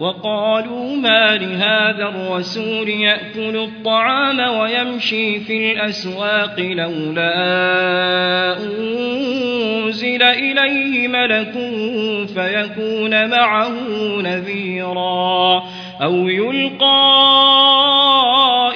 وقالوا ما لهذا الرسول يأكل الطعام ويمشي في الأسواق لولا أنزل إليه ملك فيكون معه نذيرا أو يلقى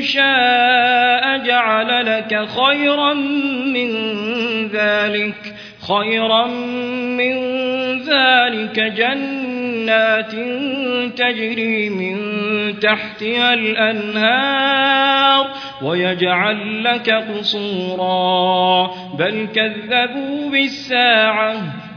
شاء جعل لك خيرا من ذلك خيرا من ذلك جنات تجري من تحتها الأنهار ويجعل لك قصورا. بل كذبوا بالساعة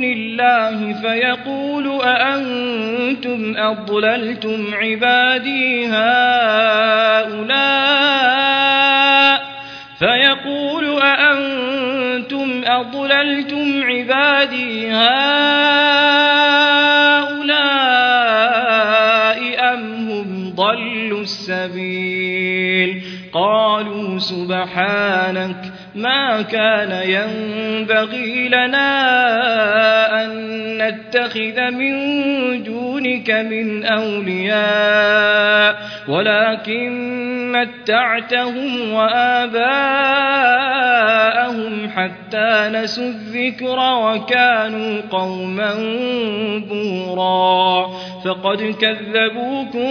دون الله فيقول أأنتم أضللتم عبادي هؤلاء فيقول أأنتم أضللتم عبادي هؤلاء ضلوا السبيل. قالوا سبحانك ما كان ينبغي لنا أن نتخذ من دونك من أولياء ولكن متعتهم وآباءهم حتى نسوا الذكر وكانوا قوما بورا. فقد كذبوكم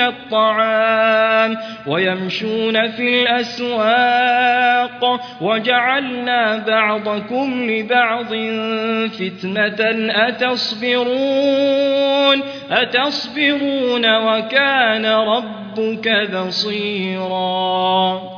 الطعام ويمشون في الأسواق وجعلنا بعضكم لبعض فتنة. أتصبرون أتصبرون وكان ربك بصيراً.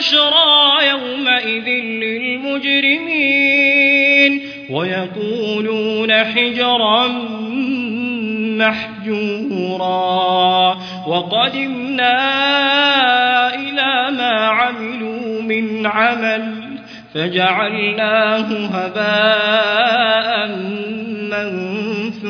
لا بشرى يومئذ للمجرمين ويقولون حجرا محجورا وقدمنا إلى ما عملوا من عمل فجعلناه هباء منثورا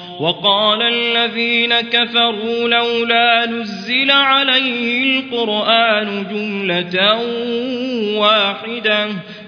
وقال الذين كفروا لولا نزل عليه القرآن جملة واحدة.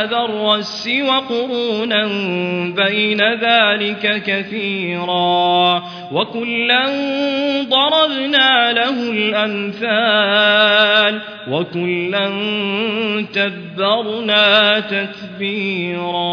الرس وقرونا بين ذلك كثيرا وكلا ضربنا له الأمثال وكلا تبرنا تتبيرا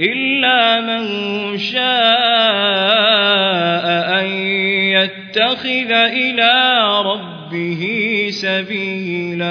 إلا من شاء أن يتخذ إلى ربه سبيلا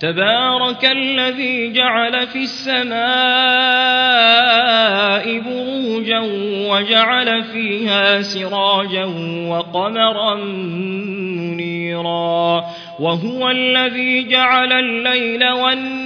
تبارك الذي جعل في السماء بروجا وجعل فيها سراجا وقمرا منيرا وهو الذي جعل الليل والنهار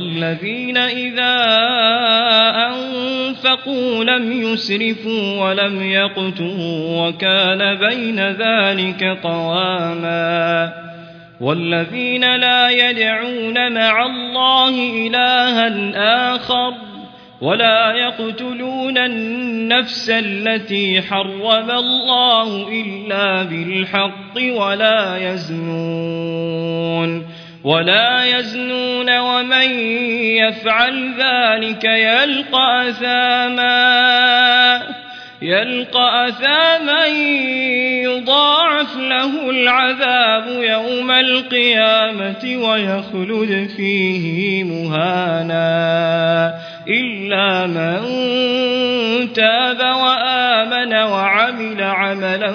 والذين إذا أنفقوا لم يسرفوا ولم يقتروا وكان بين ذلك قواما والذين لا يدعون مع الله إلها آخر ولا يقتلون النفس التي حرم الله إلا بالحق ولا يزنون ولا يزنون ومن يفعل ذلك يلقى أثاما يلقى أثاما يضاعف له العذاب يوم القيامة ويخلد فيه مهانا إلا من تاب وآمن وعمل عملا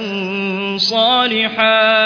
صالحا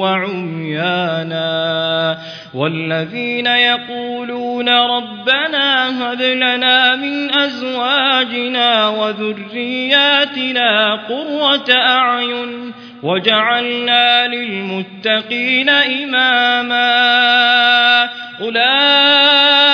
وعميانا والذين يقولون ربنا هب لنا من أزواجنا وذرياتنا قرة أعين وجعلنا للمتقين إماما أولئك